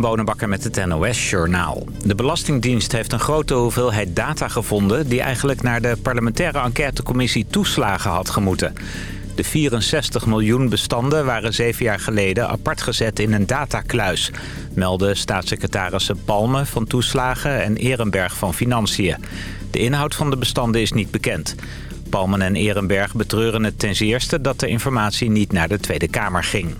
Bonenbakker met het NOS Journaal. De Belastingdienst heeft een grote hoeveelheid data gevonden... die eigenlijk naar de parlementaire enquêtecommissie toeslagen had gemoeten. De 64 miljoen bestanden waren zeven jaar geleden apart gezet in een datakluis... melden staatssecretarissen Palme van Toeslagen en Ehrenberg van Financiën. De inhoud van de bestanden is niet bekend. Palmen en Ehrenberg betreuren het ten zeerste dat de informatie niet naar de Tweede Kamer ging.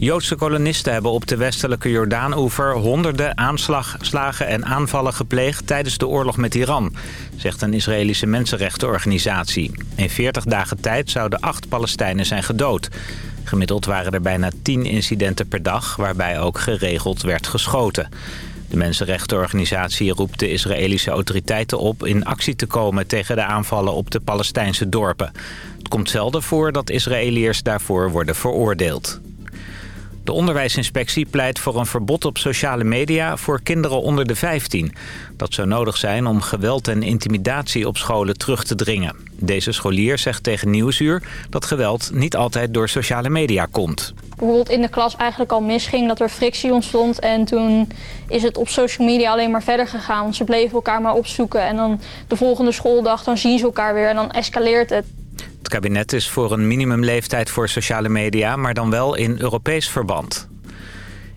Joodse kolonisten hebben op de westelijke Jordaan-oever honderden aanslagen en aanvallen gepleegd tijdens de oorlog met Iran, zegt een Israëlische mensenrechtenorganisatie. In 40 dagen tijd zouden acht Palestijnen zijn gedood. Gemiddeld waren er bijna 10 incidenten per dag, waarbij ook geregeld werd geschoten. De mensenrechtenorganisatie roept de Israëlische autoriteiten op in actie te komen tegen de aanvallen op de Palestijnse dorpen. Het komt zelden voor dat Israëliërs daarvoor worden veroordeeld. De onderwijsinspectie pleit voor een verbod op sociale media voor kinderen onder de 15. Dat zou nodig zijn om geweld en intimidatie op scholen terug te dringen. Deze scholier zegt tegen Nieuwsuur dat geweld niet altijd door sociale media komt. Bijvoorbeeld in de klas eigenlijk al misging, dat er frictie ontstond. En toen is het op social media alleen maar verder gegaan. Ze bleven elkaar maar opzoeken. En dan de volgende schooldag dan zien ze elkaar weer en dan escaleert het. Het kabinet is voor een minimumleeftijd voor sociale media, maar dan wel in Europees verband.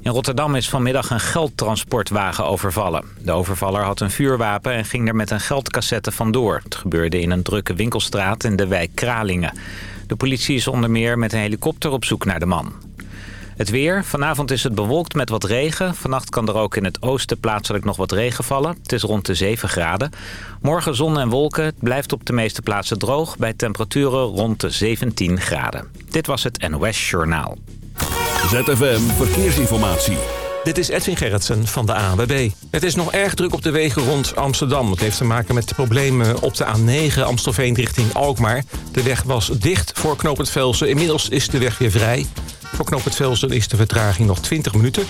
In Rotterdam is vanmiddag een geldtransportwagen overvallen. De overvaller had een vuurwapen en ging er met een geldcassette vandoor. Het gebeurde in een drukke winkelstraat in de wijk Kralingen. De politie is onder meer met een helikopter op zoek naar de man. Het weer. Vanavond is het bewolkt met wat regen. Vannacht kan er ook in het oosten plaatselijk nog wat regen vallen. Het is rond de 7 graden. Morgen zon en wolken. Het blijft op de meeste plaatsen droog... bij temperaturen rond de 17 graden. Dit was het NOS Journaal. ZFM Verkeersinformatie. Dit is Edwin Gerritsen van de ANWB. Het is nog erg druk op de wegen rond Amsterdam. Het heeft te maken met de problemen op de A9 Amstelveen richting Alkmaar. De weg was dicht voor knooppunt Velsen. Inmiddels is de weg weer vrij. Voor knooppunt Velsen is de vertraging nog 20 minuten.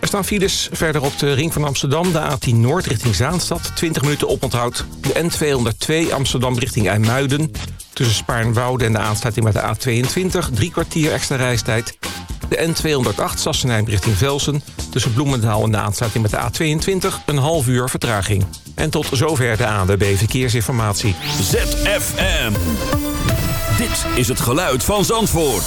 Er staan files verder op de ring van Amsterdam. De A10 Noord richting Zaanstad. 20 minuten oponthoud. De N202 Amsterdam richting IJmuiden. Tussen Spaarnwoude en de aansluiting met de A22. Drie kwartier extra reistijd. De N208 Sassenheim richting Velsen. Tussen Bloemendaal en de aansluiting met de A22. Een half uur vertraging. En tot zover de ANWB Verkeersinformatie. ZFM. Dit is het geluid van Zandvoort.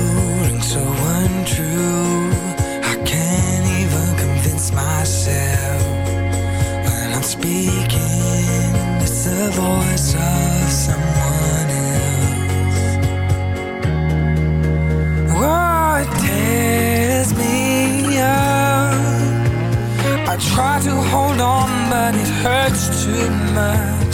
so untrue. I can't even convince myself. When I'm speaking, it's the voice of someone else. Oh, it tears me up. I try to hold on, but it hurts too much.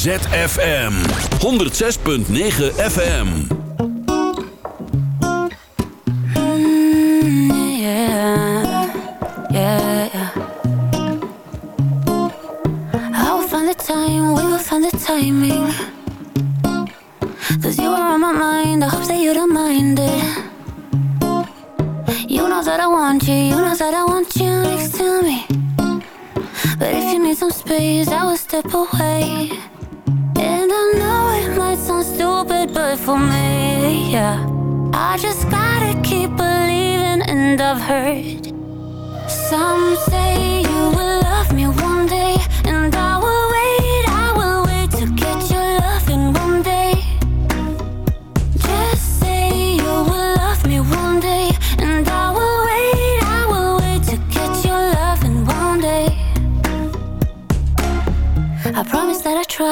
ZFM. 106.9 FM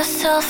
yourself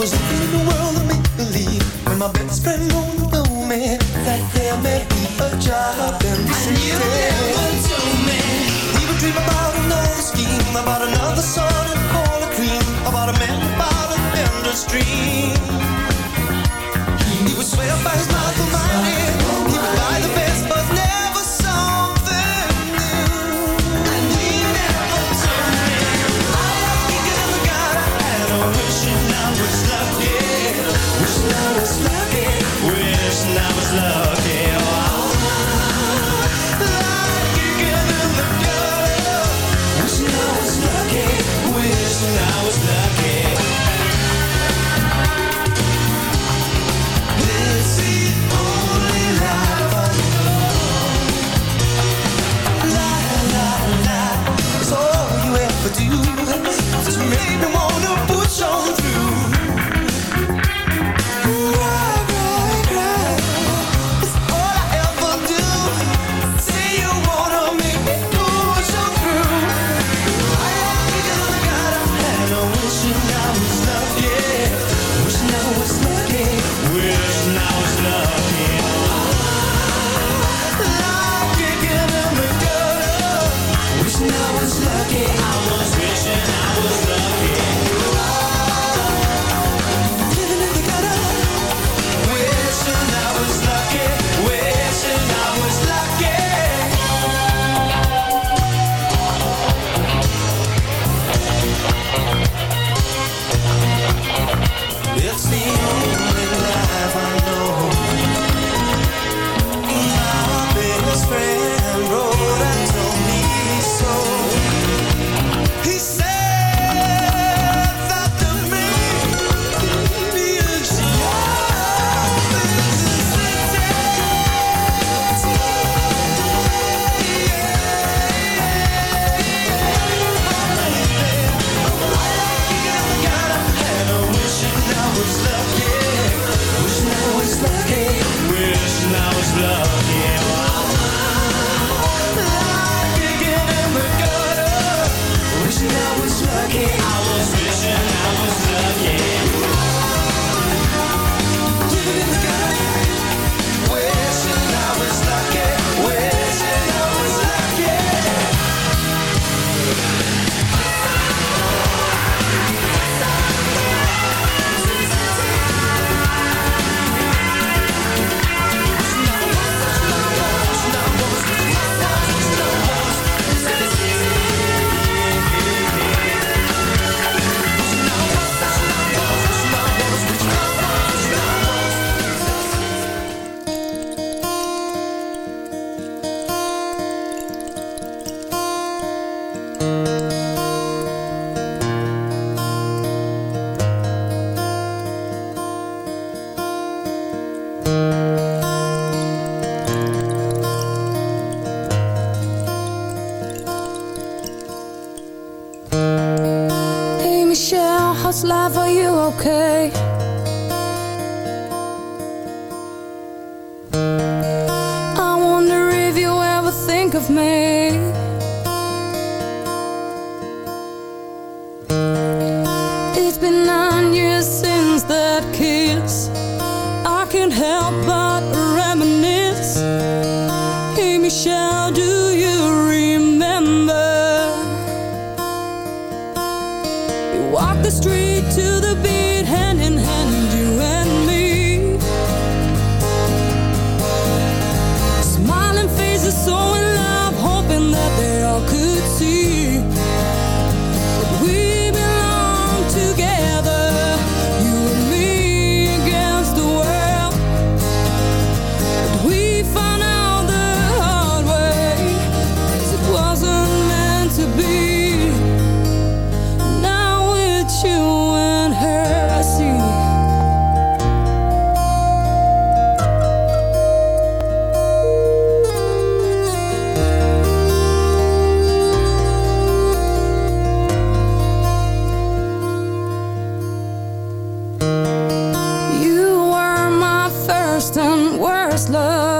was living in a world of make-believe. When my best friend won't know me That there may be a job in the city love.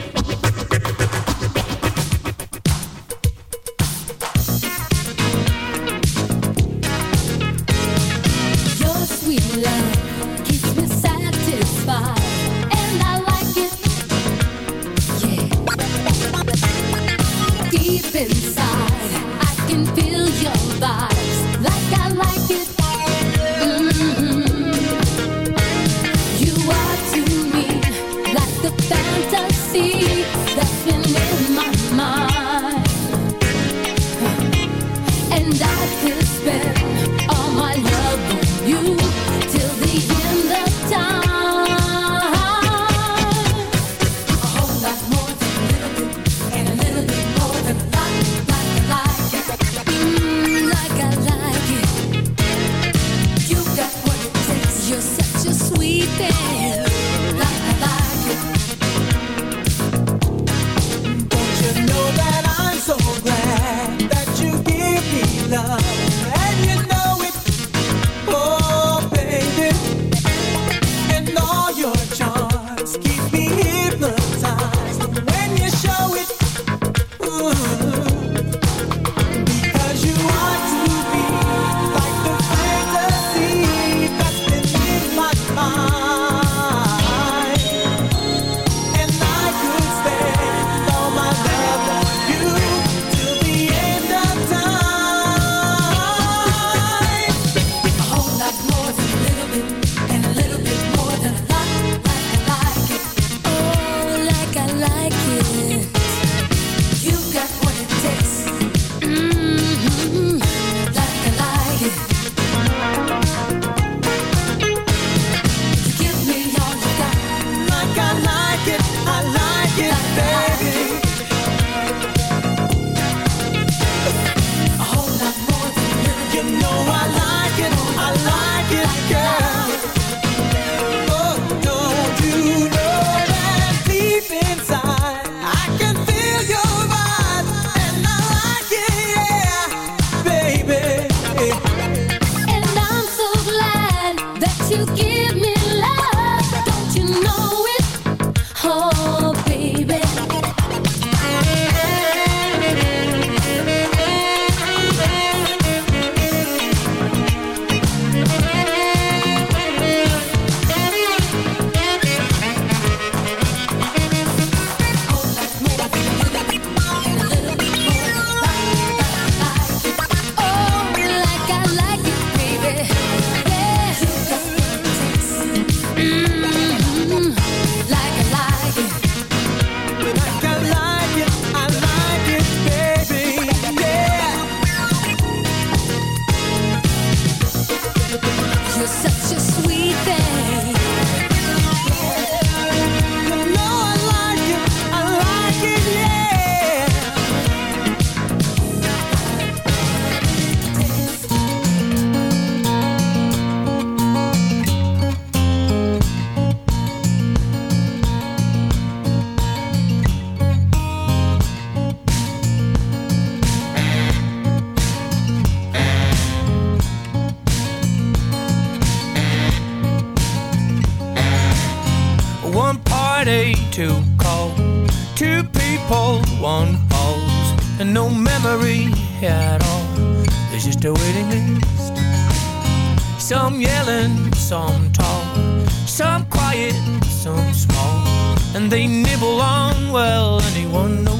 some tall, some quiet, some small, and they nibble on well anyone.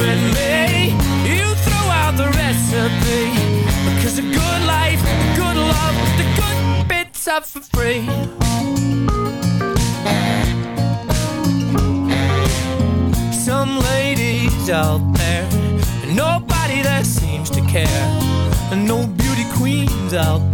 and me. You throw out the recipe. Because a good life, the good love The good bits are for free. Some ladies out there Nobody that seems to care. And no beauty queens out there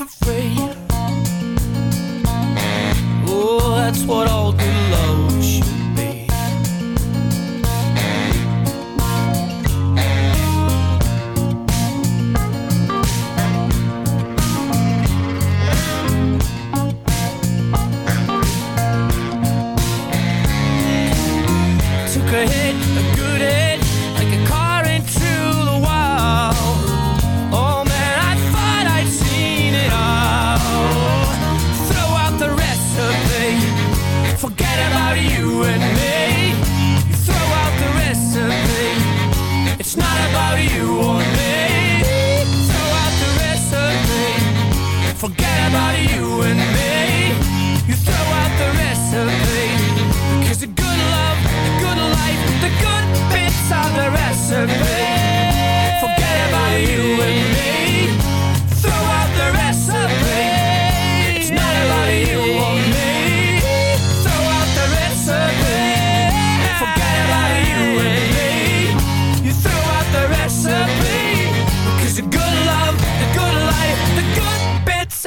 for free. Oh, that's what all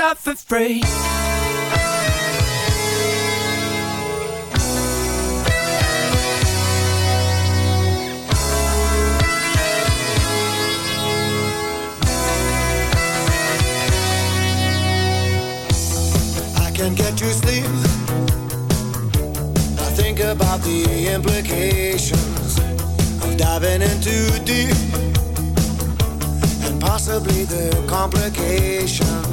up for free. can get you sleep. I think about the implications of diving in too deep and possibly the complications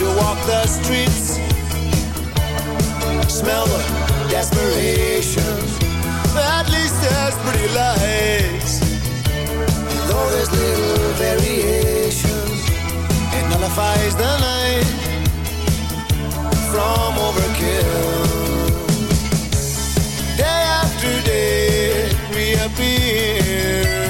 to walk the streets. Smell the desperation. At least there's pretty lights. Though there's little variation, it nullifies the night from overkill. Day after day, it reappears.